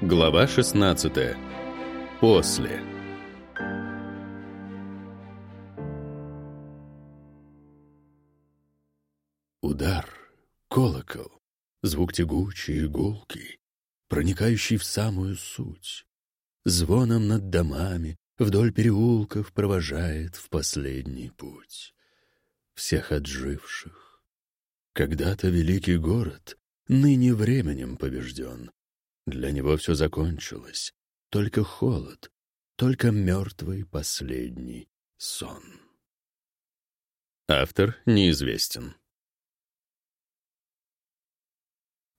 Глава 16. После. Удар, колокол, звук тягучий гулкий, проникающий в самую суть. Звоном над домами вдоль переулков провожает в последний путь. Всех отживших. Когда-то великий город ныне временем побежден, для него все закончилось. Только холод, только мертвый последний сон. Автор неизвестен.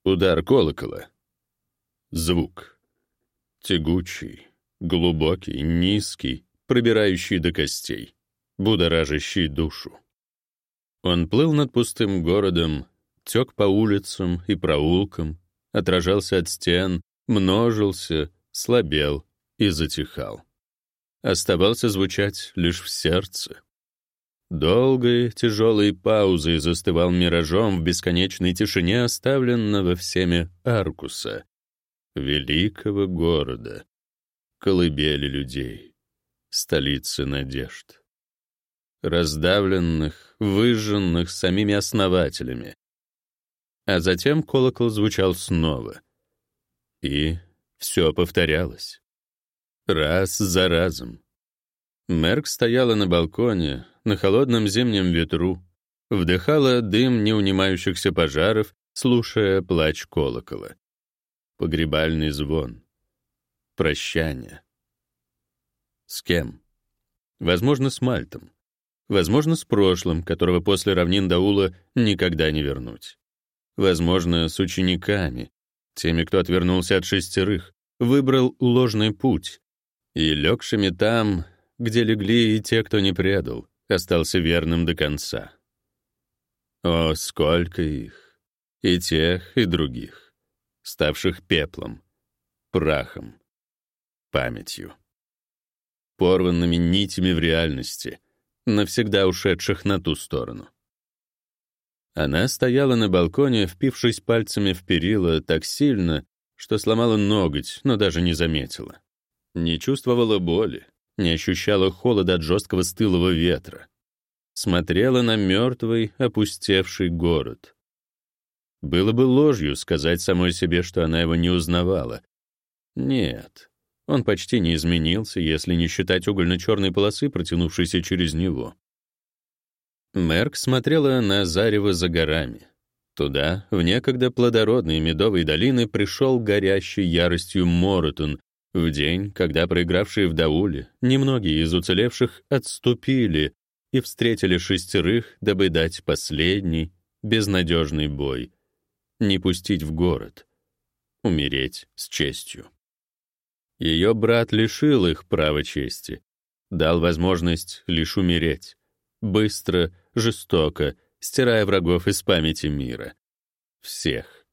Удар колокола. Звук. Тягучий, глубокий, низкий, пробирающий до костей, будоражащий душу. Он плыл над пустым городом, тек по улицам и проулкам, отражался от стен, множился, слабел и затихал. Оставался звучать лишь в сердце. Долгой, тяжелой паузой застывал миражом в бесконечной тишине оставленного всеми Аркуса, великого города, колыбели людей, столицы надежд. Раздавленных, выжженных самими основателями, а затем колокол звучал снова. И все повторялось. Раз за разом. Мерк стояла на балконе, на холодном зимнем ветру, вдыхала дым неунимающихся пожаров, слушая плач колокола. Погребальный звон. Прощание. С кем? Возможно, с Мальтом. Возможно, с прошлым, которого после равнин Даула никогда не вернуть. Возможно, с учениками, теми, кто отвернулся от шестерых, выбрал ложный путь, и легшими там, где легли и те, кто не предал, остался верным до конца. О, сколько их! И тех, и других, ставших пеплом, прахом, памятью, порванными нитями в реальности, навсегда ушедших на ту сторону. Она стояла на балконе, впившись пальцами в перила так сильно, что сломала ноготь, но даже не заметила. Не чувствовала боли, не ощущала холода от жесткого стылого ветра. Смотрела на мертвый, опустевший город. Было бы ложью сказать самой себе, что она его не узнавала. Нет, он почти не изменился, если не считать угольно-черной полосы, протянувшейся через него. Мерк смотрела на зарево за горами. Туда, в некогда плодородные медовые долины, пришел горящий яростью Моротун в день, когда проигравшие в Дауле, немногие из уцелевших отступили и встретили шестерых, дабы дать последний, безнадежный бой. Не пустить в город. Умереть с честью. Ее брат лишил их права чести, дал возможность лишь умереть быстро, жестоко, стирая врагов из памяти мира. Всех.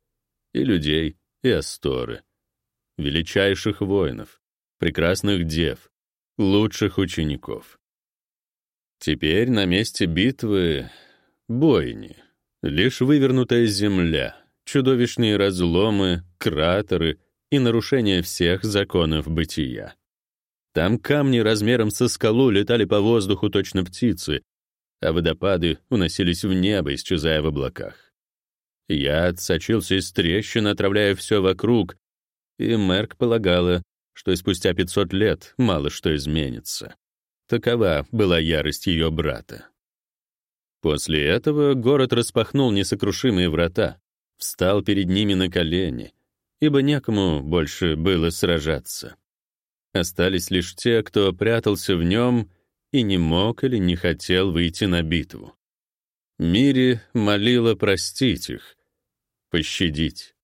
И людей, и асторы. Величайших воинов, прекрасных дев, лучших учеников. Теперь на месте битвы бойни, лишь вывернутая земля, чудовищные разломы, кратеры и нарушение всех законов бытия. Там камни размером со скалу летали по воздуху точно птицы, а водопады уносились в небо, исчезая в облаках. Яд сочился из трещин, отравляя все вокруг, и Мерк полагала, что спустя 500 лет мало что изменится. Такова была ярость ее брата. После этого город распахнул несокрушимые врата, встал перед ними на колени, ибо некому больше было сражаться. Остались лишь те, кто прятался в нем и не мог или не хотел выйти на битву. Мири молила простить их, пощадить.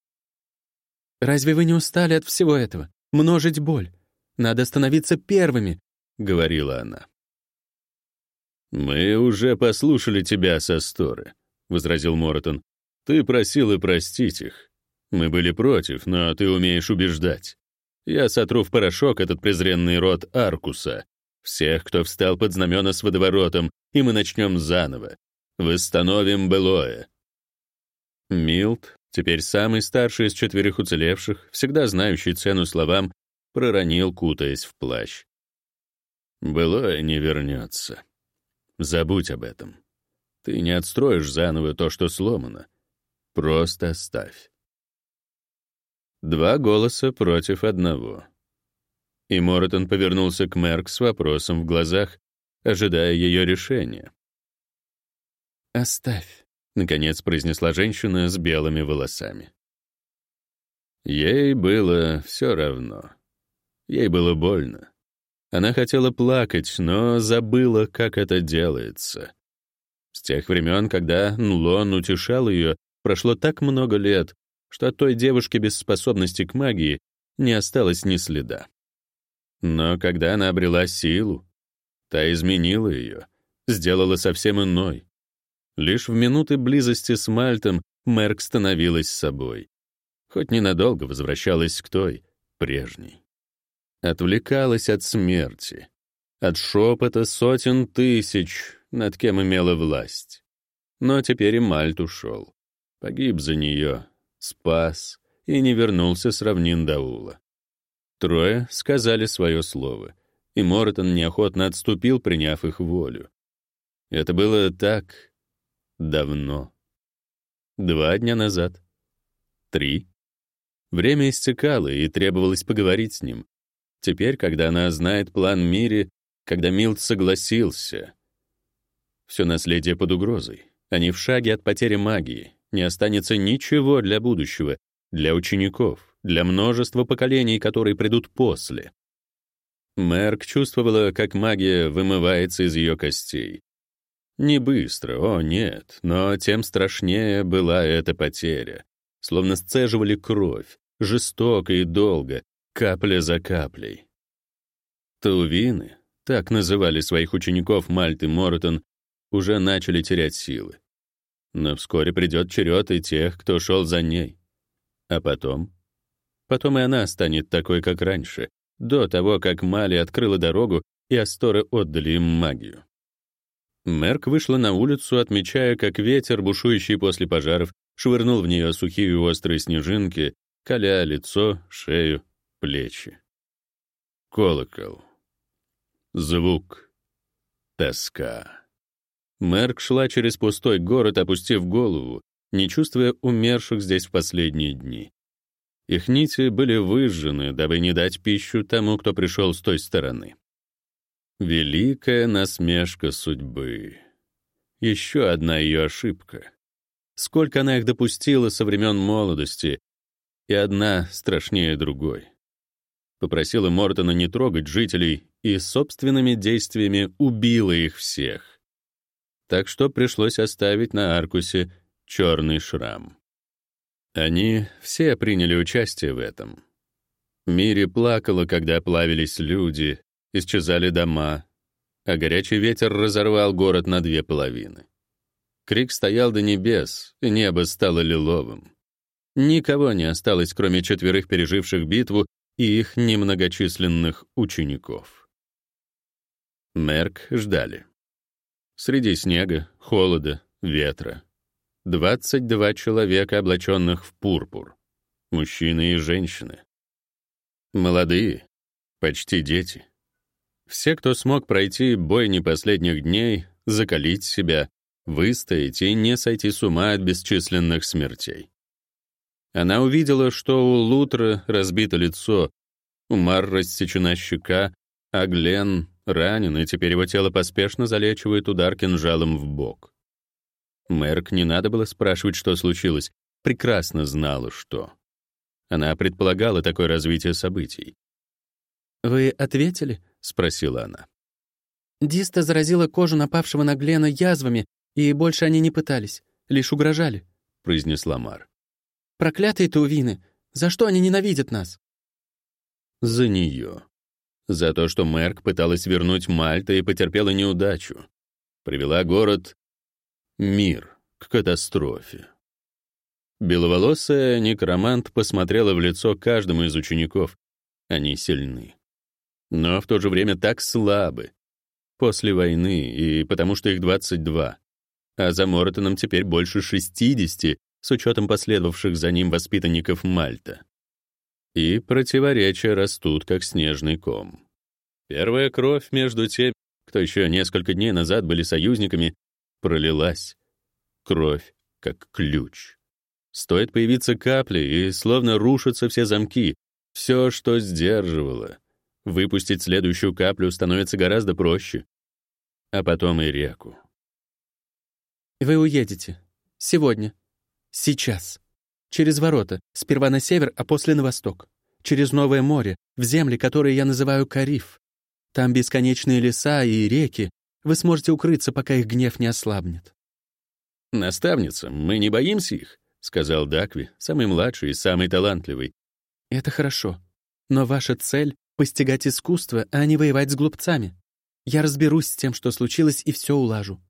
«Разве вы не устали от всего этого? Множить боль? Надо становиться первыми», — говорила она. «Мы уже послушали тебя, Састоры», — возразил Моротон. «Ты просил и простить их. Мы были против, но ты умеешь убеждать. Я сотру в порошок этот презренный род Аркуса, всех, кто встал под знамена с водоворотом, и мы начнем заново. Восстановим былое. Милт, Теперь самый старший из четверых уцелевших, всегда знающий цену словам, проронил, кутаясь в плащ. «Былое не вернется. Забудь об этом. Ты не отстроишь заново то, что сломано. Просто оставь». Два голоса против одного. И Моротон повернулся к Мерк с вопросом в глазах, ожидая ее решения. «Оставь», — наконец произнесла женщина с белыми волосами. Ей было все равно. Ей было больно. Она хотела плакать, но забыла, как это делается. С тех времен, когда Нлон утешал ее, прошло так много лет, что от той девушки без способности к магии не осталось ни следа. Но когда она обрела силу, та изменила ее, сделала совсем иной. Лишь в минуты близости с Мальтом Мерк становилась собой. Хоть ненадолго возвращалась к той, прежней. Отвлекалась от смерти, от шепота сотен тысяч, над кем имела власть. Но теперь и Мальт ушел. Погиб за нее, спас и не вернулся с равнин Даула. Трое сказали свое слово, и Мортон неохотно отступил, приняв их волю. Это было так давно. Два дня назад. Три. Время истекало, и требовалось поговорить с ним. Теперь, когда она знает план Мири, когда Милт согласился. Все наследие под угрозой. Они в шаге от потери магии. Не останется ничего для будущего, для учеников для множества поколений, которые придут после. Мерк чувствовала, как магия вымывается из ее костей. Не быстро, о нет, но тем страшнее была эта потеря. Словно сцеживали кровь, жестоко и долго, капля за каплей. Таувины, так называли своих учеников Мальт и Мортон, уже начали терять силы. Но вскоре придет черед и тех, кто шел за ней. А потом Потом и она станет такой, как раньше, до того, как Мали открыла дорогу и Асторы отдали им магию. Мерк вышла на улицу, отмечая, как ветер, бушующий после пожаров, швырнул в нее сухие острые снежинки, коля лицо, шею, плечи. Колокол. Звук. Тоска. Мерк шла через пустой город, опустив голову, не чувствуя умерших здесь в последние дни. Их нити были выжжены, дабы не дать пищу тому, кто пришел с той стороны. Великая насмешка судьбы. Еще одна ее ошибка. Сколько она их допустила со времен молодости, и одна страшнее другой. Попросила Мортона не трогать жителей и собственными действиями убила их всех. Так что пришлось оставить на Аркусе черный шрам. Они все приняли участие в этом. Мири плакала, когда плавились люди, исчезали дома, а горячий ветер разорвал город на две половины. Крик стоял до небес, и небо стало лиловым. Никого не осталось, кроме четверых переживших битву и их немногочисленных учеников. Мерк ждали. Среди снега, холода, ветра. 22 человека, облаченных в пурпур. Мужчины и женщины. Молодые, почти дети. Все, кто смог пройти бой не последних дней, закалить себя, выстоять и не сойти с ума от бесчисленных смертей. Она увидела, что у Лутра разбито лицо, у Мар рассечена щека, а Глен ранен, и теперь его тело поспешно залечивает удар кинжалом в бок. Мерк не надо было спрашивать, что случилось, прекрасно знала, что. Она предполагала такое развитие событий. «Вы ответили?» — спросила она. «Диста заразила кожу напавшего на Глена язвами, и больше они не пытались, лишь угрожали», — произнесла Мар. «Проклятые Таувины! За что они ненавидят нас?» «За нее. За то, что Мерк пыталась вернуть Мальта и потерпела неудачу. Привела город Мир к катастрофе. Беловолосая некромант посмотрела в лицо каждому из учеников. Они сильны. Но в то же время так слабы. После войны, и потому что их 22. А за Мортоном теперь больше 60, с учетом последовавших за ним воспитанников Мальта. И противоречия растут, как снежный ком. Первая кровь между теми, кто еще несколько дней назад были союзниками, пролилась. Кровь как ключ. Стоит появиться капли, и словно рушатся все замки, все, что сдерживало. Выпустить следующую каплю становится гораздо проще. А потом и реку. Вы уедете. Сегодня. Сейчас. Через ворота. Сперва на север, а после на восток. Через Новое море, в земли, которые я называю Кариф. Там бесконечные леса и реки. Вы сможете укрыться, пока их гнев не ослабнет. «Наставница, мы не боимся их», — сказал Дакви, самый младший и самый талантливый. «Это хорошо. Но ваша цель — постигать искусство, а не воевать с глупцами. Я разберусь с тем, что случилось, и все улажу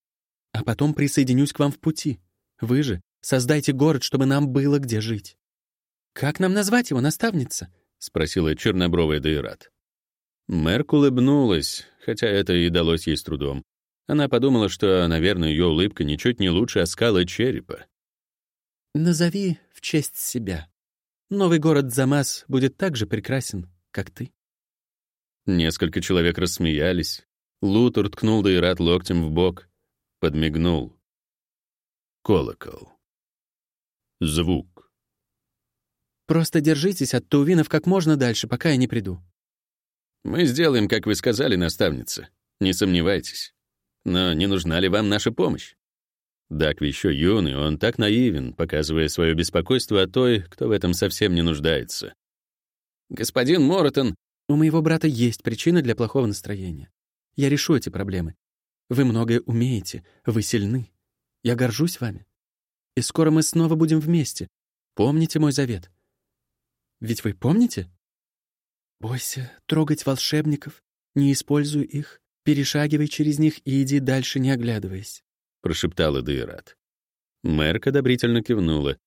а потом присоединюсь к вам в пути. Вы же создайте город, чтобы нам было где жить. Как нам назвать его, наставница? спросила чернобровая Дейрат. Мерк улыбнулась, хотя это и далось ей с трудом. Она подумала, что, наверное, ее улыбка ничуть не лучше оскала черепа. «Назови в честь себя. Новый город Замас будет так же прекрасен, как ты». Несколько человек рассмеялись. Лутер ткнул Дейрат локтем в бок подмигнул. Колокол. Звук. «Просто держитесь от Таувинов как можно дальше, пока я не приду». «Мы сделаем, как вы сказали, наставница. Не сомневайтесь. Но не нужна ли вам наша помощь?» Дакви еще юный, он так наивен, показывая свое беспокойство о той, кто в этом совсем не нуждается. «Господин Моротон, у моего брата есть причины для плохого настроения. Я решу эти проблемы. Вы многое умеете, вы сильны. Я горжусь вами. И скоро мы снова будем вместе. Помните мой завет? Ведь вы помните? Бойся трогать волшебников, не используй их, перешагивай через них и иди дальше, не оглядываясь», — прошептала Дейрат. Мэрк одобрительно кивнула.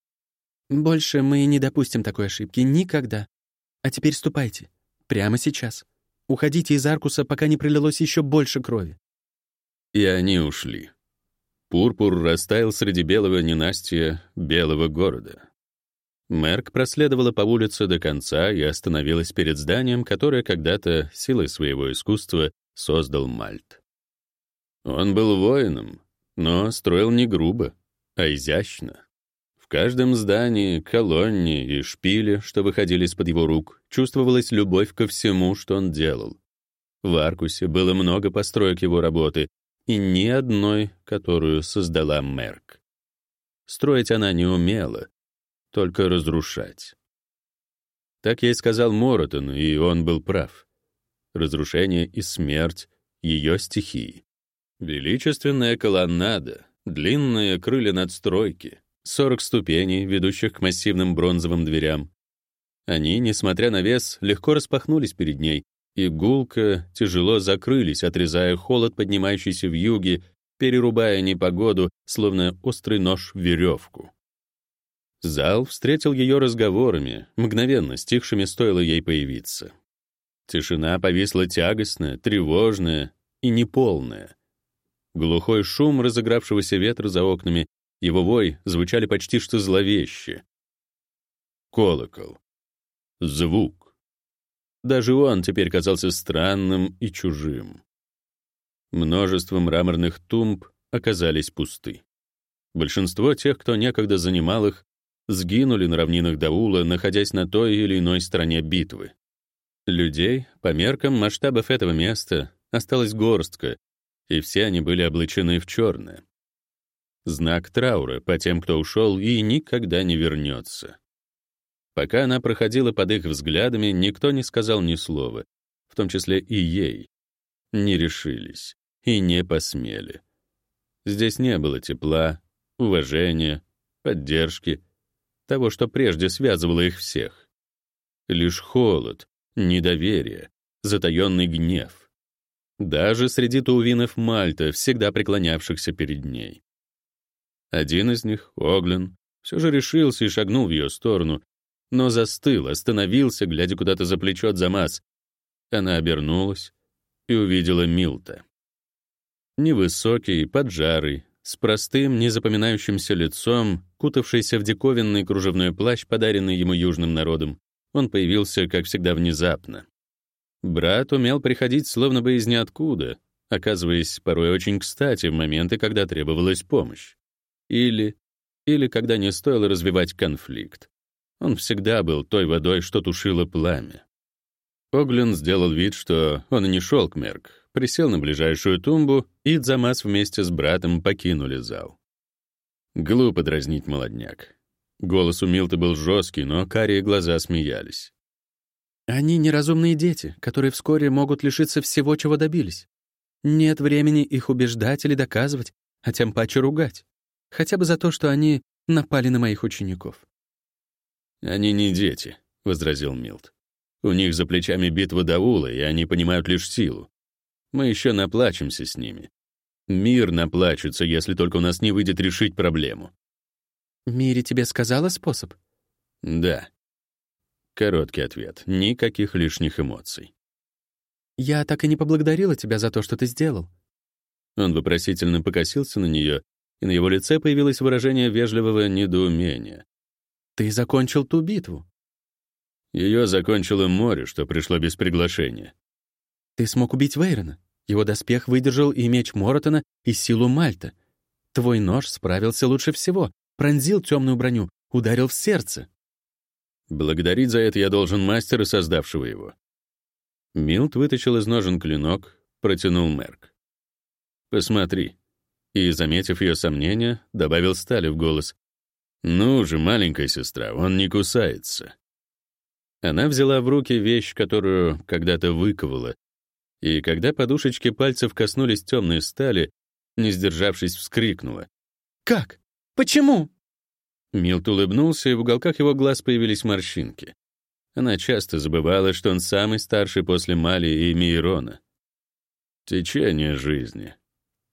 «Больше мы не допустим такой ошибки. Никогда. А теперь ступайте. Прямо сейчас. Уходите из Аркуса, пока не пролилось еще больше крови и они ушли. Пурпур растаял среди белого ненастья белого города. Мерк проследовала по улице до конца и остановилась перед зданием, которое когда-то силой своего искусства создал Мальт. Он был воином, но строил не грубо, а изящно. В каждом здании, колонне и шпиле, что выходили из-под его рук, чувствовалась любовь ко всему, что он делал. В Аркусе было много построек его работы, и ни одной, которую создала Мерк. Строить она не умела, только разрушать. Так ей сказал Моротон, и он был прав. Разрушение и смерть — ее стихии. Величественная колоннада, длинные крылья надстройки, 40 ступеней, ведущих к массивным бронзовым дверям. Они, несмотря на вес, легко распахнулись перед ней, и гулко, тяжело закрылись, отрезая холод, поднимающийся в юге, перерубая непогоду, словно острый нож в веревку. Зал встретил ее разговорами, мгновенно стихшими стоило ей появиться. Тишина повисла тягостная, тревожная и неполная. Глухой шум разыгравшегося ветра за окнами, его вой звучали почти что зловеще. Колокол. Звук. Даже он теперь казался странным и чужим. Множество мраморных тумб оказались пусты. Большинство тех, кто некогда занимал их, сгинули на равнинах Даула, находясь на той или иной стороне битвы. Людей, по меркам масштабов этого места, осталась горстка, и все они были облачены в черное. Знак траура по тем, кто ушел и никогда не вернется. Пока она проходила под их взглядами, никто не сказал ни слова, в том числе и ей. Не решились и не посмели. Здесь не было тепла, уважения, поддержки, того, что прежде связывало их всех. Лишь холод, недоверие, затаённый гнев. Даже среди таувинов Мальта, всегда преклонявшихся перед ней. Один из них, Оглен, все же решился и шагнул в ее сторону, но застыл, остановился, глядя куда-то за плечо от Замаз. Она обернулась и увидела Милта. Невысокий, поджарый, с простым, незапоминающимся лицом кутавшийся в диковинный кружевной плащ, подаренный ему южным народом, он появился, как всегда, внезапно. Брат умел приходить словно бы из ниоткуда, оказываясь порой очень кстати в моменты, когда требовалась помощь. Или, или когда не стоило развивать конфликт. Он всегда был той водой, что тушило пламя. Оглен сделал вид, что он не шел к Мерк, присел на ближайшую тумбу, и Дзамас вместе с братом покинули зал. Глупо дразнить молодняк. Голос у Милты был жесткий, но карие глаза смеялись. «Они неразумные дети, которые вскоре могут лишиться всего, чего добились. Нет времени их убеждать или доказывать, а тем паче ругать. Хотя бы за то, что они напали на моих учеников. «Они не дети», — возразил Милт. «У них за плечами битва Даула, и они понимают лишь силу. Мы еще наплачемся с ними. Мир наплачется, если только у нас не выйдет решить проблему». «Мири тебе сказала способ?» «Да». Короткий ответ. Никаких лишних эмоций. «Я так и не поблагодарила тебя за то, что ты сделал». Он вопросительно покосился на нее, и на его лице появилось выражение вежливого недоумения. Ты закончил ту битву. Ее закончило море, что пришло без приглашения. Ты смог убить Вейрона. Его доспех выдержал и меч Моротона, и силу Мальта. Твой нож справился лучше всего, пронзил темную броню, ударил в сердце. Благодарить за это я должен мастера, создавшего его. Милт вытащил из ножен клинок, протянул Мерк. «Посмотри». И, заметив ее сомнения, добавил стали в голос. «Ну же, маленькая сестра, он не кусается». Она взяла в руки вещь, которую когда-то выковала, и когда подушечки пальцев коснулись темной стали, не сдержавшись, вскрикнула. «Как? Почему?» Милт улыбнулся, и в уголках его глаз появились морщинки. Она часто забывала, что он самый старший после Мали и Мейрона. Течение жизни.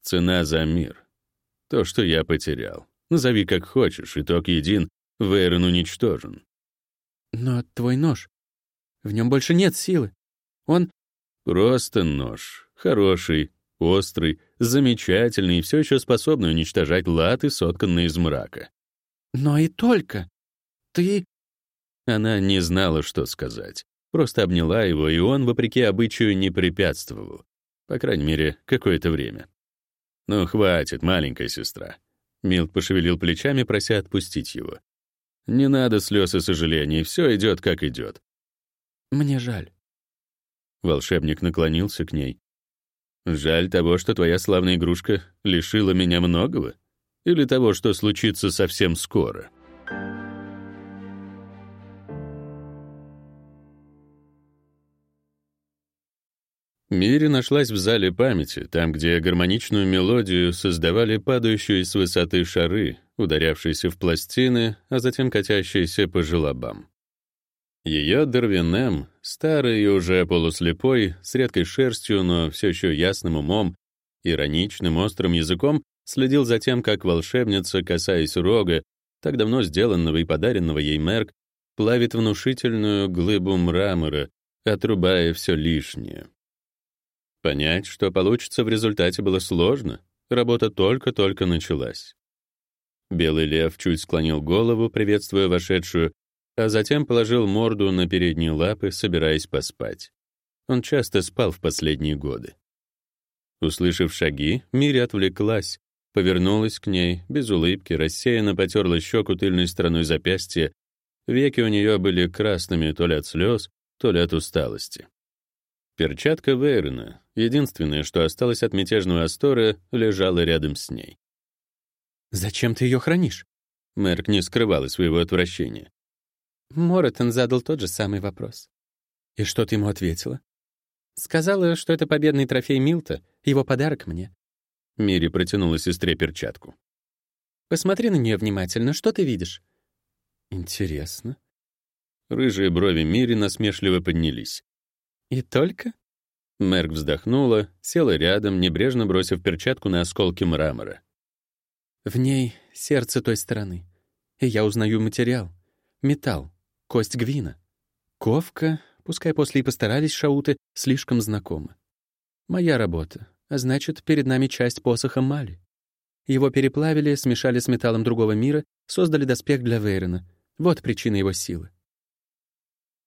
Цена за мир. То, что я потерял. Назови как хочешь, итог един, Вейрон уничтожен. Но твой нож, в нем больше нет силы. Он... Просто нож. Хороший, острый, замечательный и все еще способный уничтожать латы, сотканные из мрака. Но и только. Ты... Она не знала, что сказать. Просто обняла его, и он, вопреки обычаю, не препятствовал. По крайней мере, какое-то время. «Ну, хватит, маленькая сестра. Милт пошевелил плечами, прося отпустить его. «Не надо слез и сожалений, все идет как идет». «Мне жаль». Волшебник наклонился к ней. «Жаль того, что твоя славная игрушка лишила меня многого? Или того, что случится совсем скоро?» Мири нашлась в зале памяти, там, где гармоничную мелодию создавали падающие с высоты шары, ударявшиеся в пластины, а затем катящиеся по желобам. Ее Дарвинем, старый и уже полуслепой, с редкой шерстью, но все еще ясным умом, ироничным острым языком, следил за тем, как волшебница, касаясь рога, так давно сделанного и подаренного ей Мерк, плавит внушительную глыбу мрамора, отрубая все лишнее. Понять, что получится в результате, было сложно. Работа только-только началась. Белый лев чуть склонил голову, приветствуя вошедшую, а затем положил морду на передние лапы, собираясь поспать. Он часто спал в последние годы. Услышав шаги, Мири отвлеклась, повернулась к ней, без улыбки, рассеянно потерла щеку тыльной стороной запястья. Веки у нее были красными то ли от слез, то ли от усталости. Перчатка Вейрона, единственное, что осталось от мятежного Астора, лежала рядом с ней. «Зачем ты ее хранишь?» Мерк не скрывала своего отвращения. Моротон задал тот же самый вопрос. «И что ты ему ответила?» «Сказала, что это победный трофей Милта, его подарок мне». Мири протянула сестре перчатку. «Посмотри на нее внимательно, что ты видишь?» «Интересно». Рыжие брови Мири насмешливо поднялись. «И только?» Мерк вздохнула, села рядом, небрежно бросив перчатку на осколки мрамора. «В ней сердце той стороны. И я узнаю материал. Металл, кость гвина. Ковка, пускай после и постарались шауты, слишком знакомы. Моя работа, а значит, перед нами часть посоха Мали. Его переплавили, смешали с металлом другого мира, создали доспех для Вейрона. Вот причина его силы.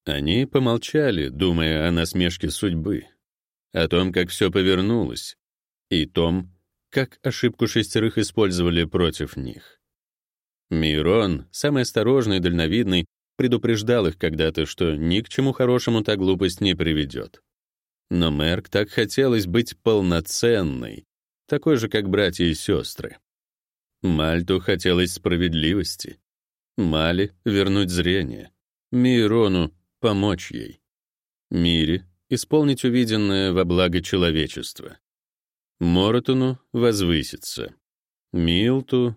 Они помолчали, думая о насмешке судьбы, о том, как все повернулось, и том, как ошибку шестерых использовали против них. Мирон, самый осторожный и дальновидный, предупреждал их когда-то, что ни к чему хорошему та глупость не приведет. Но Мерк так хотелось быть полноценной, такой же, как братья и сестры. Мальту хотелось справедливости. Мали — вернуть зрение. Мирону — помочь ей. Мире — исполнить увиденное во благо человечества. Моротону — возвыситься. Милту...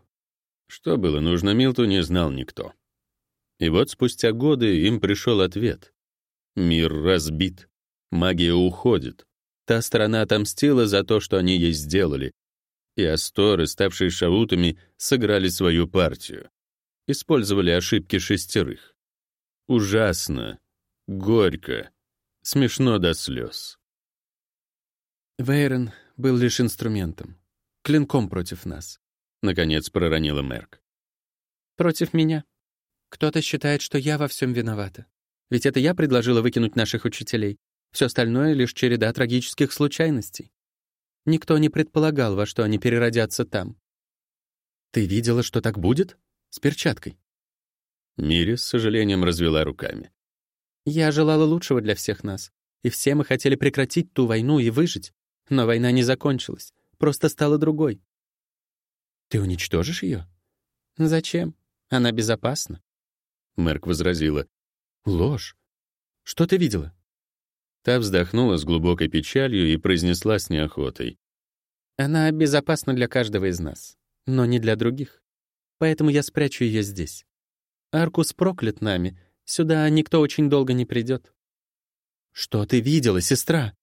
Что было нужно Милту, не знал никто. И вот спустя годы им пришел ответ. Мир разбит. Магия уходит. Та сторона отомстила за то, что они ей сделали. И Асторы, ставшие шаутами, сыграли свою партию. Использовали ошибки шестерых. Ужасно. Горько. Смешно до слез. Вейрон был лишь инструментом. Клинком против нас. Наконец проронила Мерк. Против меня. Кто-то считает, что я во всем виновата. Ведь это я предложила выкинуть наших учителей. Все остальное — лишь череда трагических случайностей. Никто не предполагал, во что они переродятся там. Ты видела, что так будет? С перчаткой. Мири с сожалением развела руками. Я желала лучшего для всех нас. И все мы хотели прекратить ту войну и выжить. Но война не закончилась. Просто стала другой. Ты уничтожишь ее? Зачем? Она безопасна. Мерк возразила. Ложь. Что ты видела? Та вздохнула с глубокой печалью и произнесла с неохотой. «Она безопасна для каждого из нас, но не для других. Поэтому я спрячу ее здесь. Аркус проклят нами. Сюда никто очень долго не придет». «Что ты видела, сестра?»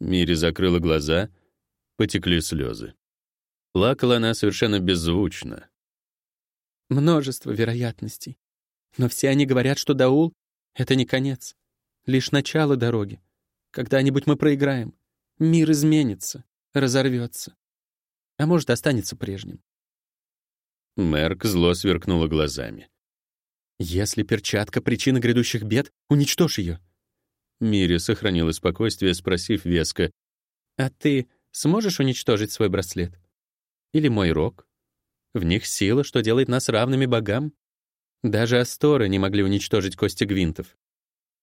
Мири закрыла глаза, потекли слезы. Плакала она совершенно беззвучно. «Множество вероятностей. Но все они говорят, что Даул — это не конец лишь начало дороги. Когда-нибудь мы проиграем. Мир изменится, разорвется. А может, останется прежним. Мерк зло сверкнула глазами. «Если перчатка — причина грядущих бед, уничтожь ее!» Мири сохранила спокойствие, спросив веско. «А ты сможешь уничтожить свой браслет? Или мой рог? В них сила, что делает нас равными богам. Даже Асторы не могли уничтожить кости гвинтов.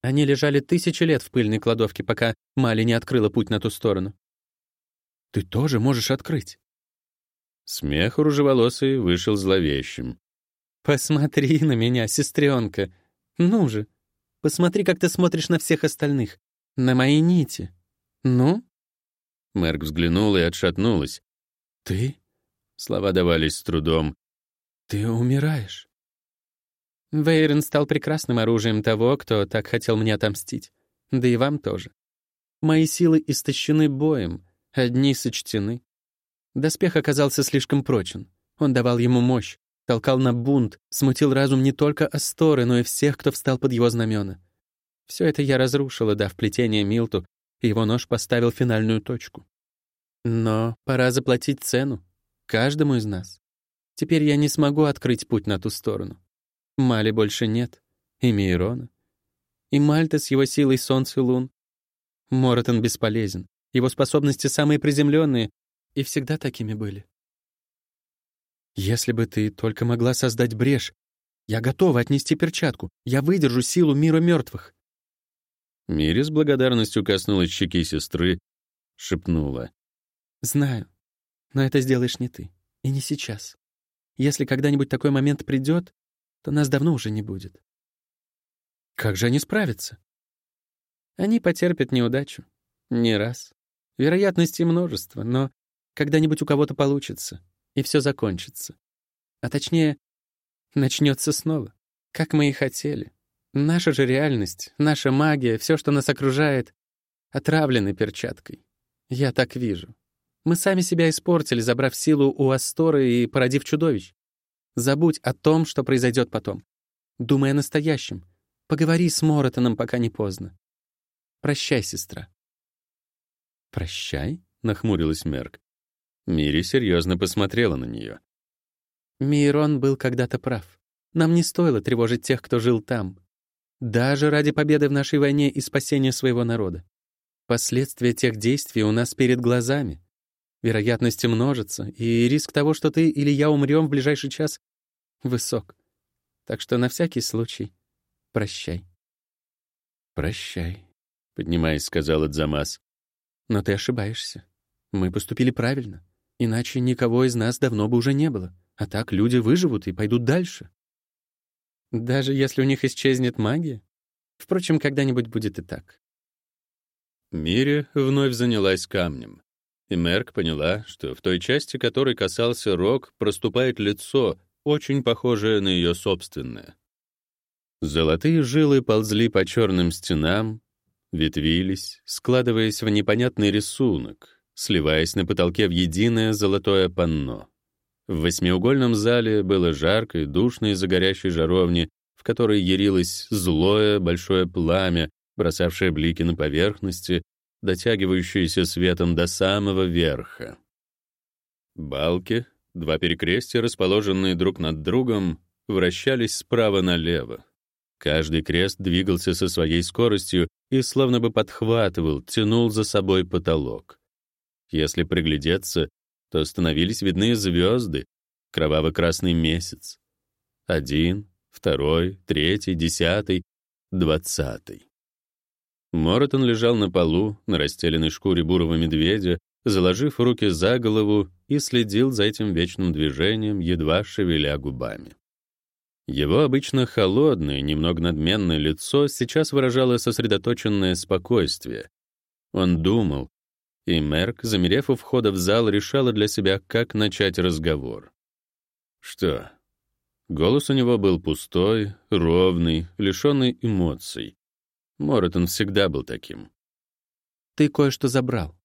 Они лежали тысячи лет в пыльной кладовке, пока Мали не открыла путь на ту сторону. Ты тоже можешь открыть. Смех у рыжеволосой вышел зловещим. «Посмотри на меня, сестренка. Ну же, посмотри, как ты смотришь на всех остальных. На мои нити. Ну?» Мэрк взглянула и отшатнулась. «Ты?» Слова давались с трудом. «Ты умираешь». Вейрон стал прекрасным оружием того, кто так хотел мне отомстить. Да и вам тоже. Мои силы истощены боем, одни сочтены. Доспех оказался слишком прочен. Он давал ему мощь, толкал на бунт, смутил разум не только Асторы, но и всех, кто встал под его знамена. Все это я разрушила, дав плетение Милту, и его нож поставил финальную точку. Но пора заплатить цену. Каждому из нас. Теперь я не смогу открыть путь на ту сторону. Мали больше нет, и Мейрона. И Мальта с его силой солнца и лун. Моротон бесполезен. Его способности самые приземленные и всегда такими были. Если бы ты только могла создать брешь, я готова отнести перчатку. Я выдержу силу мира мертвых. Мири с благодарностью коснулась щеки сестры, шепнула. «Знаю, но это сделаешь не ты. И не сейчас. Если когда-нибудь такой момент придет, то нас давно уже не будет. Как же они справятся? Они потерпят неудачу. Не раз. Вероятностей множество, но когда-нибудь у кого-то получится, и все закончится. А точнее, начнется снова, как мы и хотели. Наша же реальность, наша магия, все, что нас окружает, отравлены перчаткой. Я так вижу. Мы сами себя испортили, забрав силу у Асторы и породив чудовищ. Забудь о том, что произойдет потом. Думай о настоящем. Поговори с Моротоном, пока не поздно. Прощай, сестра. «Прощай?» — нахмурилась Мерк. Мири серьезно посмотрела на нее. Мирон был когда-то прав. Нам не стоило тревожить тех, кто жил там. Даже ради победы в нашей войне и спасения своего народа. Последствия тех действий у нас перед глазами. Вероятности множатся, и риск того, что ты или я умрем в ближайший час, высок. Так что на всякий случай прощай. «Прощай», — поднимаясь, сказал Дзамас. «Но ты ошибаешься. Мы поступили правильно. Иначе никого из нас давно бы уже не было. А так люди выживут и пойдут дальше. Даже если у них исчезнет магия? Впрочем, когда-нибудь будет и так. Мири вновь занялась камнем. И Мерк поняла, что в той части, которой касался Рок, проступает лицо, очень похожее на ее собственное. Золотые жилы ползли по черным стенам, ветвились, складываясь в непонятный рисунок, сливаясь на потолке в единое золотое панно. В восьмиугольном зале было жарко и душно из-за горящей жаровни, в которой ярилось злое большое пламя, бросавшее блики на поверхности, дотягивающееся светом до самого верха. Балки, два перекрестия, расположенные друг над другом, вращались справа налево. Каждый крест двигался со своей скоростью и словно бы подхватывал, тянул за собой потолок. Если приглядеться, то становились видны звезды, кроваво-красный месяц. Один, второй, третий, десятый, двадцатый. Моротон лежал на полу, на расстеленной шкуре бурого медведя, заложив руки за голову и следил за этим вечным движением, едва шевеля губами. Его обычно холодное, немного надменное лицо сейчас выражало сосредоточенное спокойствие. Он думал, и Мерк, замерев у входа в зал, решала для себя, как начать разговор. Что? Голос у него был пустой, ровный, лишенный эмоций. Моротон всегда был таким. «Ты кое-что забрал».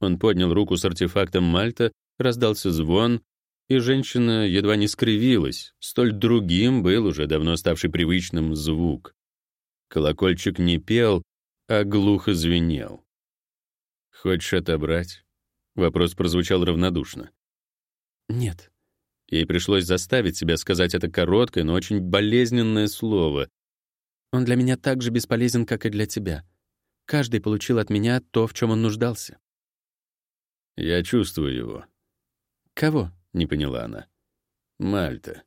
Он поднял руку с артефактом Мальта, раздался звон, и женщина едва не скривилась. Столь другим был уже давно ставший привычным звук. Колокольчик не пел, а глухо звенел. «Хочешь отобрать?» Вопрос прозвучал равнодушно. «Нет». Ей пришлось заставить себя сказать это короткое, но очень болезненное слово. «Он для меня так же бесполезен, как и для тебя. Каждый получил от меня то, в чем он нуждался». «Я чувствую его». «Кого?» — не поняла она. «Мальта.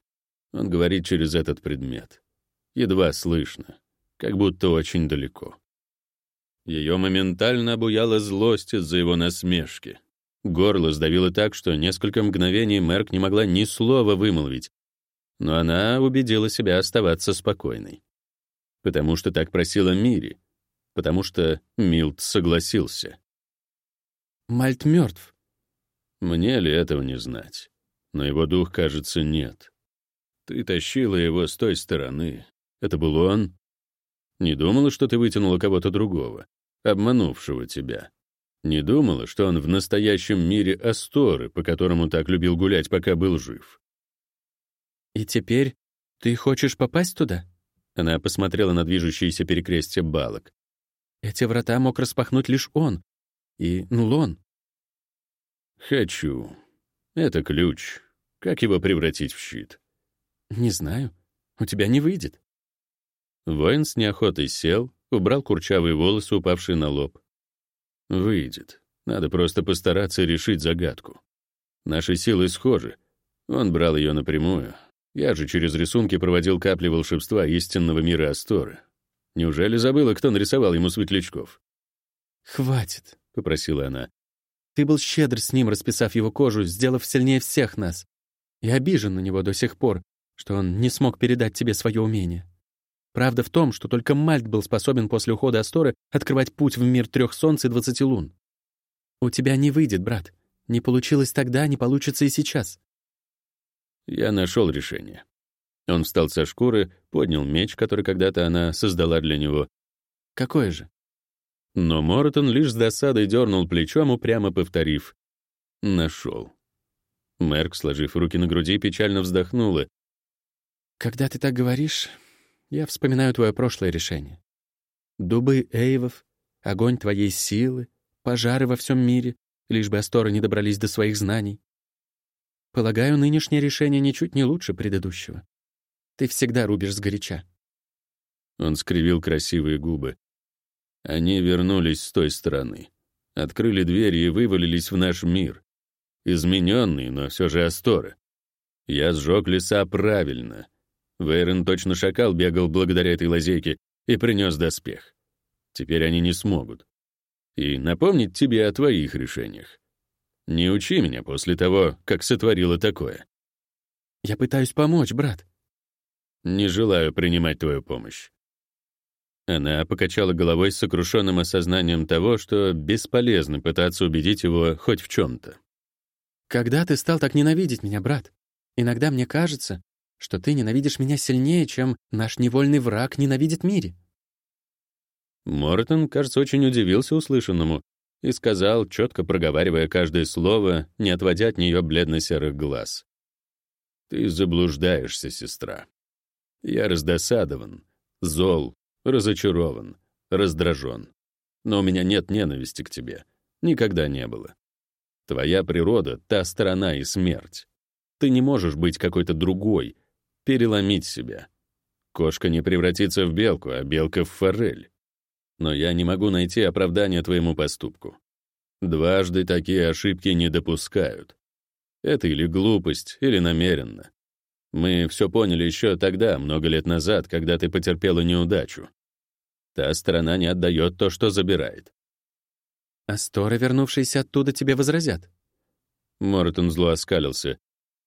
Он говорит через этот предмет. Едва слышно, как будто очень далеко». Ее моментально обуяла злость из-за его насмешки. Горло сдавило так, что несколько мгновений Мерк не могла ни слова вымолвить. Но она убедила себя оставаться спокойной. Потому что так просила Мири. Потому что Милт согласился. «Мальт мертв». Мне ли этого не знать? Но его дух, кажется, нет. Ты тащила его с той стороны. Это был он? Не думала, что ты вытянула кого-то другого, обманувшего тебя. Не думала, что он в настоящем мире Асторы, по которому так любил гулять, пока был жив. «И теперь ты хочешь попасть туда?» Она посмотрела на движущиеся перекрестия балок. «Эти врата мог распахнуть лишь он. И Нулон». «Хочу. Это ключ. Как его превратить в щит?» «Не знаю. У тебя не выйдет». Воин с неохотой сел, убрал курчавые волосы, упавшие на лоб. «Выйдет. Надо просто постараться решить загадку. Наши силы схожи. Он брал ее напрямую. Я же через рисунки проводил капли волшебства истинного мира Асторы. Неужели забыла, кто нарисовал ему светлячков?» «Хватит», — попросила она. «Ты был щедр с ним, расписав его кожу, сделав сильнее всех нас. И обижен на него до сих пор, что он не смог передать тебе свое умение. Правда в том, что только Мальт был способен после ухода Асторы открывать путь в мир трех солнц и двадцати лун. У тебя не выйдет, брат. Не получилось тогда, не получится и сейчас. Я нашел решение. Он встал со шкуры, поднял меч, который когда-то она создала для него. Какое же? Но Мортон лишь с досадой дернул плечом, упрямо повторив. Нашел. Мерк, сложив руки на груди, печально вздохнула. «Когда ты так говоришь, я вспоминаю твое прошлое решение. Дубы эйвов, огонь твоей силы, пожары во всем мире, лишь бы Асторы не добрались до своих знаний. Полагаю, нынешнее решение ничуть не лучше предыдущего. Ты всегда рубишь сгоряча. Он скривил красивые губы. Они вернулись с той стороны. Открыли двери и вывалились в наш мир. Измененные, но все же Асторы. Я сжег леса правильно. Вейрон точно шакал бегал благодаря этой лазейке и принес доспех. Теперь они не смогут. И напомнить тебе о твоих решениях. Не учи меня после того, как сотворила такое. Я пытаюсь помочь, брат. Не желаю принимать твою помощь. Она покачала головой с сокрушенным осознанием того, что бесполезно пытаться убедить его хоть в чем-то. «Когда ты стал так ненавидеть меня, брат? Иногда мне кажется, что ты ненавидишь меня сильнее, чем наш невольный враг ненавидит мире». Мортон, кажется, очень удивился услышанному и сказал, четко проговаривая каждое слово, не отводя от нее бледно-серых глаз. «Ты заблуждаешься, сестра. Я раздосадован, зол, разочарован, раздражен. Но у меня нет ненависти к тебе. Никогда не было. Твоя природа — та сторона и смерть. Ты не можешь быть какой-то другой, переломить себя. Кошка не превратится в белку, а белка в форель. Но я не могу найти оправдания твоему поступку. Дважды такие ошибки не допускают. Это или глупость, или намеренно. Мы все поняли еще тогда, много лет назад, когда ты потерпела неудачу. Та сторона не отдает то, что забирает. «Асторы, вернувшиеся оттуда, тебе возразят?» Мортон зло оскалился.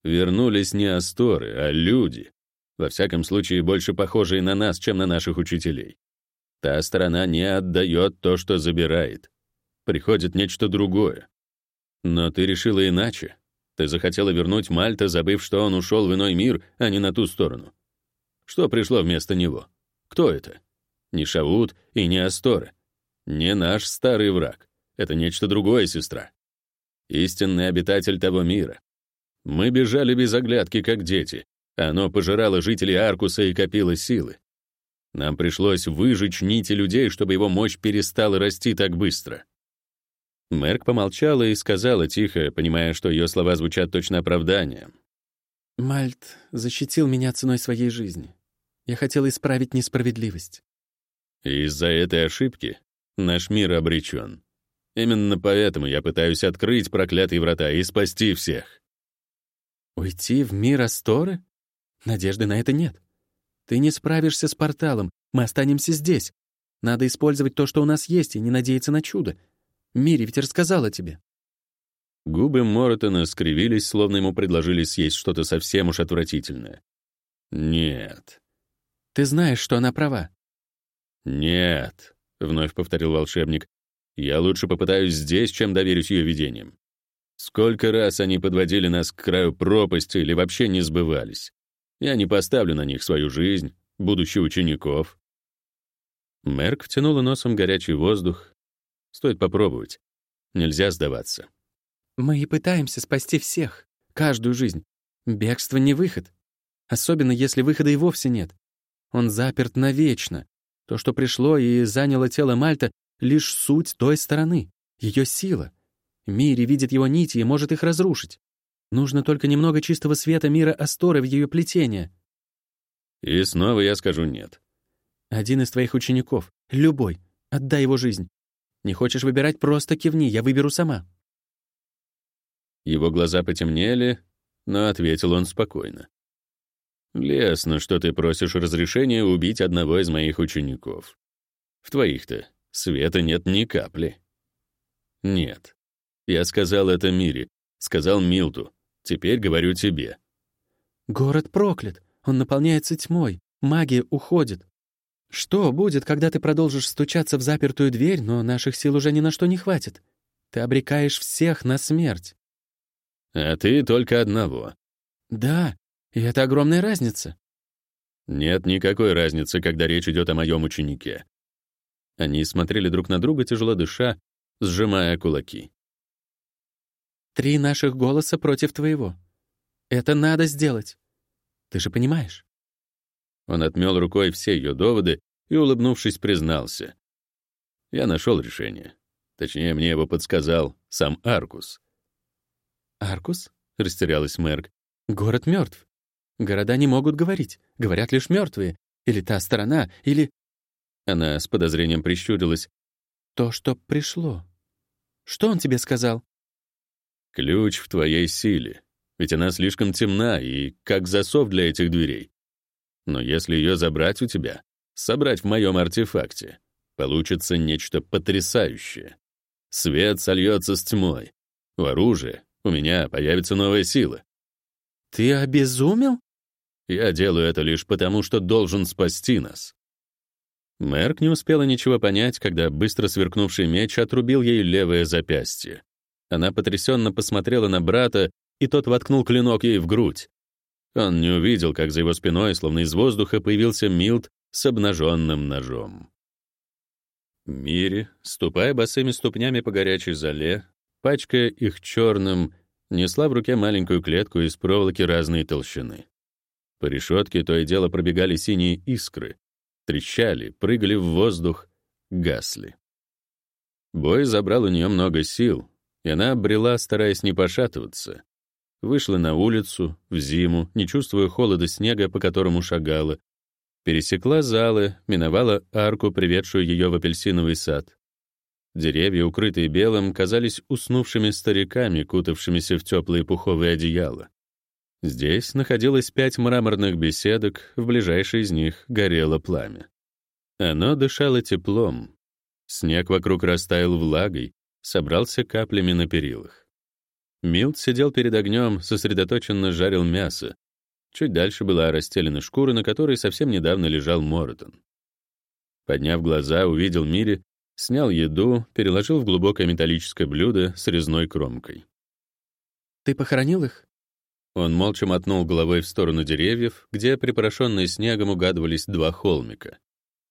«Вернулись не Асторы, а люди. Во всяком случае, больше похожие на нас, чем на наших учителей. Та сторона не отдает то, что забирает. Приходит нечто другое. Но ты решила иначе. Ты захотела вернуть Мальта, забыв, что он ушел в иной мир, а не на ту сторону. Что пришло вместо него? Кто это? Не Шаут и не Асторы. Не наш старый враг. Это нечто другое, сестра. Истинный обитатель того мира. Мы бежали без оглядки, как дети. Оно пожирало жителей Аркуса и копило силы. Нам пришлось выжечь нити людей, чтобы его мощь перестала расти так быстро. Мэрк помолчала и сказала тихо, понимая, что ее слова звучат точно оправданием. «Мальт защитил меня ценой своей жизни. Я хотела исправить несправедливость». «Из-за этой ошибки наш мир обречен. Именно поэтому я пытаюсь открыть проклятые врата и спасти всех». «Уйти в мир Асторы? Надежды на это нет. Ты не справишься с порталом, мы останемся здесь. Надо использовать то, что у нас есть, и не надеяться на чудо. Мири ведь рассказала тебе». Губы Моротона скривились, словно ему предложили съесть что-то совсем уж отвратительное. «Нет». «Ты знаешь, что она права». «Нет», — вновь повторил волшебник. «Я лучше попытаюсь здесь, чем доверюсь ее видениям. Сколько раз они подводили нас к краю пропасти или вообще не сбывались. Я не поставлю на них свою жизнь, будущих учеников». Мерк втянула носом горячий воздух, Стоит попробовать. Нельзя сдаваться. Мы и пытаемся спасти всех, каждую жизнь. Бегство не выход. Особенно если выхода и вовсе нет. Он заперт навечно. То, что пришло и заняло тело Мальта, лишь суть той стороны, ее сила. Мири видит его нити и может их разрушить. Нужно только немного чистого света мира Асторы в ее плетение. И снова я скажу нет. Один из твоих учеников, любой, отдай его жизнь. Не хочешь выбирать, просто кивни, я выберу сама». Его глаза потемнели, но ответил он спокойно. «Лесно, что ты просишь разрешения убить одного из моих учеников. В твоих-то света нет ни капли». «Нет. Я сказал это Мире, сказал Милту. Теперь говорю тебе». «Город проклят. Он наполняется тьмой. Магия уходит. Что будет, когда ты продолжишь стучаться в запертую дверь, но наших сил уже ни на что не хватит? Ты обрекаешь всех на смерть. А ты только одного. Да, и это огромная разница. Нет никакой разницы, когда речь идет о моем ученике. Они смотрели друг на друга, тяжело дыша, сжимая кулаки. Три наших голоса против твоего. Это надо сделать. Ты же понимаешь? Он отмел рукой все ее доводы и, улыбнувшись, признался. Я нашел решение. Точнее, мне его подсказал сам Аркус. «Аркус?» — растерялась Мэрк. «Город мертв. Города не могут говорить, говорят лишь мертвые. Или та сторона, или...» Она с подозрением прищурилась. «То, что пришло. Что он тебе сказал?» «Ключ в твоей силе. Ведь она слишком темна и как засов для этих дверей. Но если ее забрать у тебя, собрать в моем артефакте, получится нечто потрясающее. Свет сольется с тьмой. В оружии у меня появится новая сила. Ты обезумел? Я делаю это лишь потому, что должен спасти нас. Мерк не успела ничего понять, когда быстро сверкнувший меч отрубил ей левое запястье. Она потрясенно посмотрела на брата, и тот воткнул клинок ей в грудь. Он не увидел, как за его спиной, словно из воздуха, появился Милт с обнаженным ножом. Мири, ступая босыми ступнями по горячей зале, пачкая их черным, несла в руке маленькую клетку из проволоки разной толщины. По решетке то и дело пробегали синие искры, трещали, прыгали в воздух, гасли. Бой забрал у нее много сил, и она обрела, стараясь не пошатываться. Вышла на улицу, в зиму, не чувствуя холода снега, по которому шагала. Пересекла залы, миновала арку, приведшую ее в апельсиновый сад. Деревья, укрытые белым, казались уснувшими стариками, кутавшимися в теплые пуховые одеяла. Здесь находилось пять мраморных беседок, в ближайшей из них горело пламя. Оно дышало теплом. Снег вокруг растаял влагой, собрался каплями на перилах. Милт сидел перед огнем, сосредоточенно жарил мясо. Чуть дальше была расстелена шкура, на которой совсем недавно лежал Моротон. Подняв глаза, увидел Мири, снял еду, переложил в глубокое металлическое блюдо с резной кромкой. «Ты похоронил их?» Он молча мотнул головой в сторону деревьев, где, припорошенные снегом, угадывались два холмика.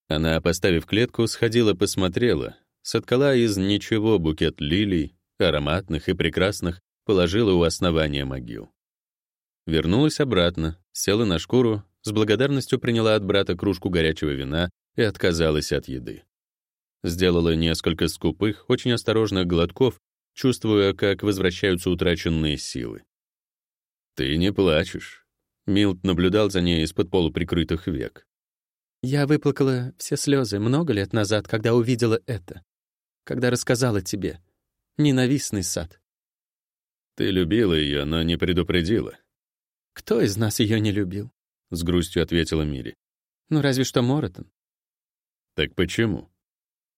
Она, поставив клетку, сходила посмотрела, соткала из ничего букет лилий, ароматных и прекрасных, положила у основания могил. Вернулась обратно, села на шкуру, с благодарностью приняла от брата кружку горячего вина и отказалась от еды. Сделала несколько скупых, очень осторожных глотков, чувствуя, как возвращаются утраченные силы. «Ты не плачешь», — Милт наблюдал за ней из-под полуприкрытых век. «Я выплакала все слезы много лет назад, когда увидела это, когда рассказала тебе. Ненавистный сад. Ты любила ее, но не предупредила. Кто из нас ее не любил? С грустью ответила Мири. Ну, разве что Моротон. Так почему?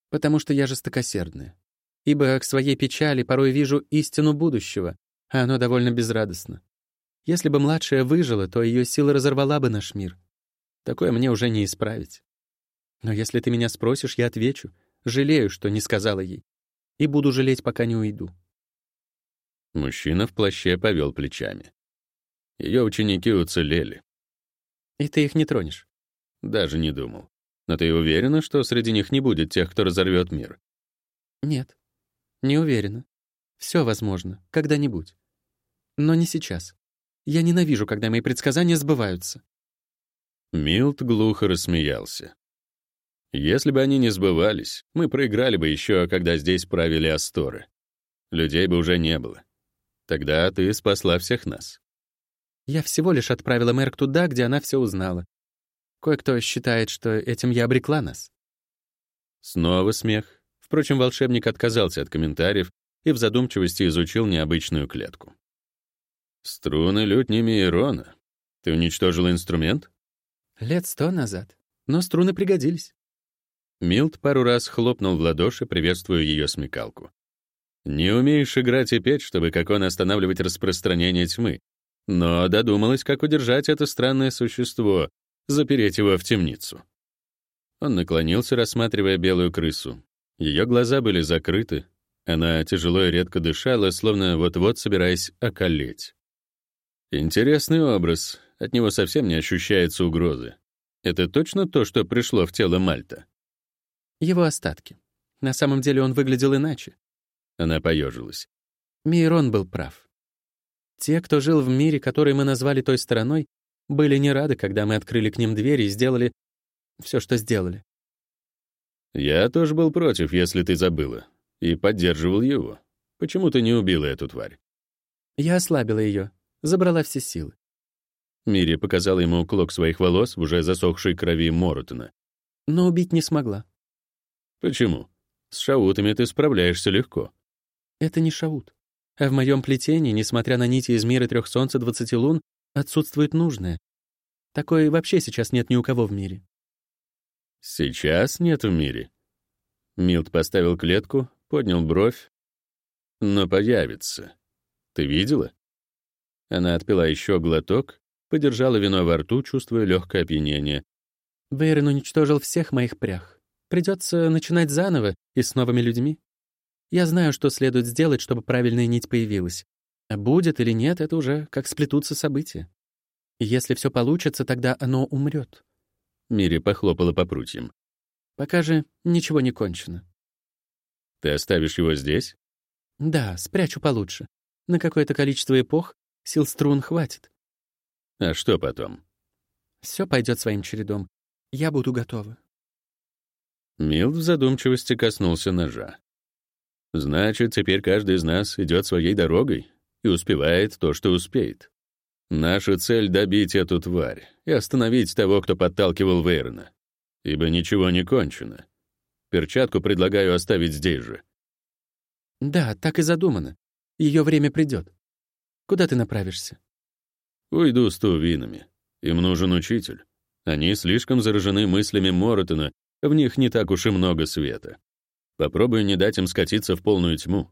Потому что я жестокосердная. Ибо к своей печали порой вижу истину будущего, а оно довольно безрадостно. Если бы младшая выжила, то ее сила разорвала бы наш мир. Такое мне уже не исправить. Но если ты меня спросишь, я отвечу. Жалею, что не сказала ей. И буду жалеть, пока не уйду. Мужчина в плаще повел плечами. Ее ученики уцелели. И ты их не тронешь? Даже не думал. Но ты уверена, что среди них не будет тех, кто разорвет мир? Нет, не уверена. Все возможно, когда-нибудь. Но не сейчас. Я ненавижу, когда мои предсказания сбываются. Милт глухо рассмеялся. Если бы они не сбывались, мы проиграли бы еще, когда здесь правили Асторы. Людей бы уже не было. Тогда ты спасла всех нас. Я всего лишь отправила Мэрк туда, где она все узнала. Кое-кто считает, что этим я обрекла нас. Снова смех. Впрочем, волшебник отказался от комментариев и в задумчивости изучил необычную клетку. «Струны лютни Мейрона. Ты уничтожила инструмент?» «Лет сто назад. Но струны пригодились». Милт пару раз хлопнул в ладоши, приветствуя ее смекалку. Не умеешь играть и петь, чтобы как он останавливать распространение тьмы. Но додумалась, как удержать это странное существо, запереть его в темницу. Он наклонился, рассматривая белую крысу. Ее глаза были закрыты. Она тяжело и редко дышала, словно вот-вот собираясь околеть. Интересный образ. От него совсем не ощущается угрозы. Это точно то, что пришло в тело Мальта? Его остатки. На самом деле он выглядел иначе. Она поежилась. Мирон был прав. Те, кто жил в мире, который мы назвали той стороной, были не рады, когда мы открыли к ним двери и сделали все, что сделали. Я тоже был против, если ты забыла. и поддерживал его. Почему ты не убила эту тварь? Я ослабила ее, забрала все силы. Мири показала ему клок своих волос в уже засохшей крови Моротона. Но убить не смогла. Почему? С шаутами ты справляешься легко. Это не шаут. А в моем плетении, несмотря на нити из мира трех солнц и двадцати лун, отсутствует нужное. Такое вообще сейчас нет ни у кого в мире. Сейчас нет в мире. Милт поставил клетку, поднял бровь. Но появится. Ты видела? Она отпила еще глоток, подержала вино во рту, чувствуя легкое опьянение. Вейрон уничтожил всех моих прях. Придется начинать заново и с новыми людьми. Я знаю, что следует сделать, чтобы правильная нить появилась. А будет или нет, это уже как сплетутся события. И если все получится, тогда оно умрет. Мири похлопала по прутьям. Пока же ничего не кончено. Ты оставишь его здесь? Да, спрячу получше. На какое-то количество эпох сил струн хватит. А что потом? Все пойдет своим чередом. Я буду готова. Мил в задумчивости коснулся ножа. Значит, теперь каждый из нас идет своей дорогой и успевает то, что успеет. Наша цель — добить эту тварь и остановить того, кто подталкивал Вейрона. Ибо ничего не кончено. Перчатку предлагаю оставить здесь же. Да, так и задумано. Ее время придет. Куда ты направишься? Уйду с тувинами. Им нужен учитель. Они слишком заражены мыслями Моротона, в них не так уж и много света. Попробую не дать им скатиться в полную тьму.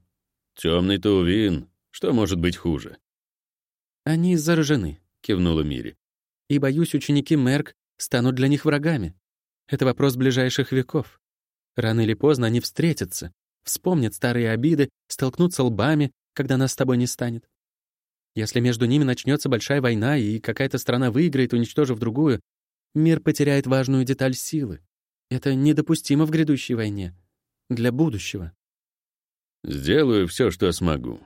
Темный Таувин, что может быть хуже? «Они заражены», — кивнула Мири. «И, боюсь, ученики Мерк станут для них врагами. Это вопрос ближайших веков. Рано или поздно они встретятся, вспомнят старые обиды, столкнутся лбами, когда нас с тобой не станет. Если между ними начнется большая война, и какая-то страна выиграет, уничтожив другую, мир потеряет важную деталь силы. Это недопустимо в грядущей войне для будущего. Сделаю все, что смогу.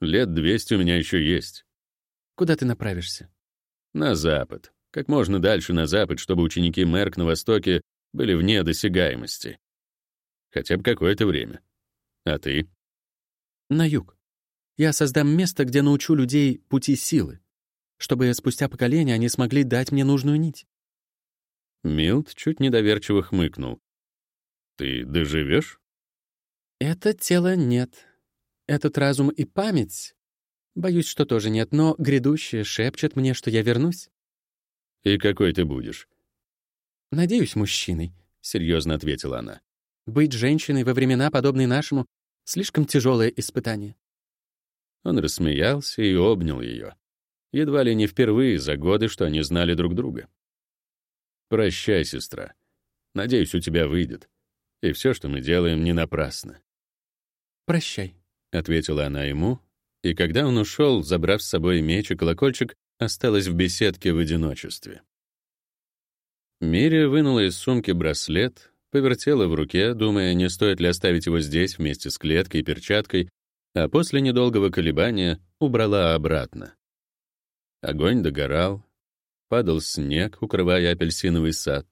Лет двести у меня еще есть. Куда ты направишься? На запад. Как можно дальше на запад, чтобы ученики Мерк на востоке были вне досягаемости. Хотя бы какое-то время. А ты? На юг. Я создам место, где научу людей пути силы, чтобы спустя поколения они смогли дать мне нужную нить. Милт чуть недоверчиво хмыкнул. Ты доживешь? Это тело нет. Этот разум и память. Боюсь, что тоже нет, но грядущее шепчет мне, что я вернусь. И какой ты будешь? Надеюсь, мужчиной, серьезно ответила она. Быть женщиной во времена, подобные нашему, слишком тяжелое испытание. Он рассмеялся и обнял ее. Едва ли не впервые за годы, что они знали друг друга. «Прощай, сестра. Надеюсь, у тебя выйдет. И все, что мы делаем, не напрасно». «Прощай», — ответила она ему, и когда он ушел, забрав с собой меч и колокольчик, осталась в беседке в одиночестве. Мири вынула из сумки браслет, повертела в руке, думая, не стоит ли оставить его здесь вместе с клеткой и перчаткой, а после недолгого колебания убрала обратно. Огонь догорал, падал снег, укрывая апельсиновый сад.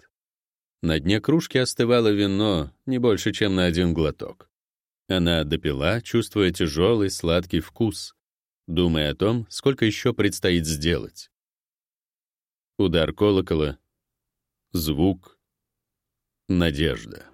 На дне кружки остывало вино не больше, чем на один глоток. Она допила, чувствуя тяжелый сладкий вкус, думая о том, сколько еще предстоит сделать. Удар колокола, звук, надежда.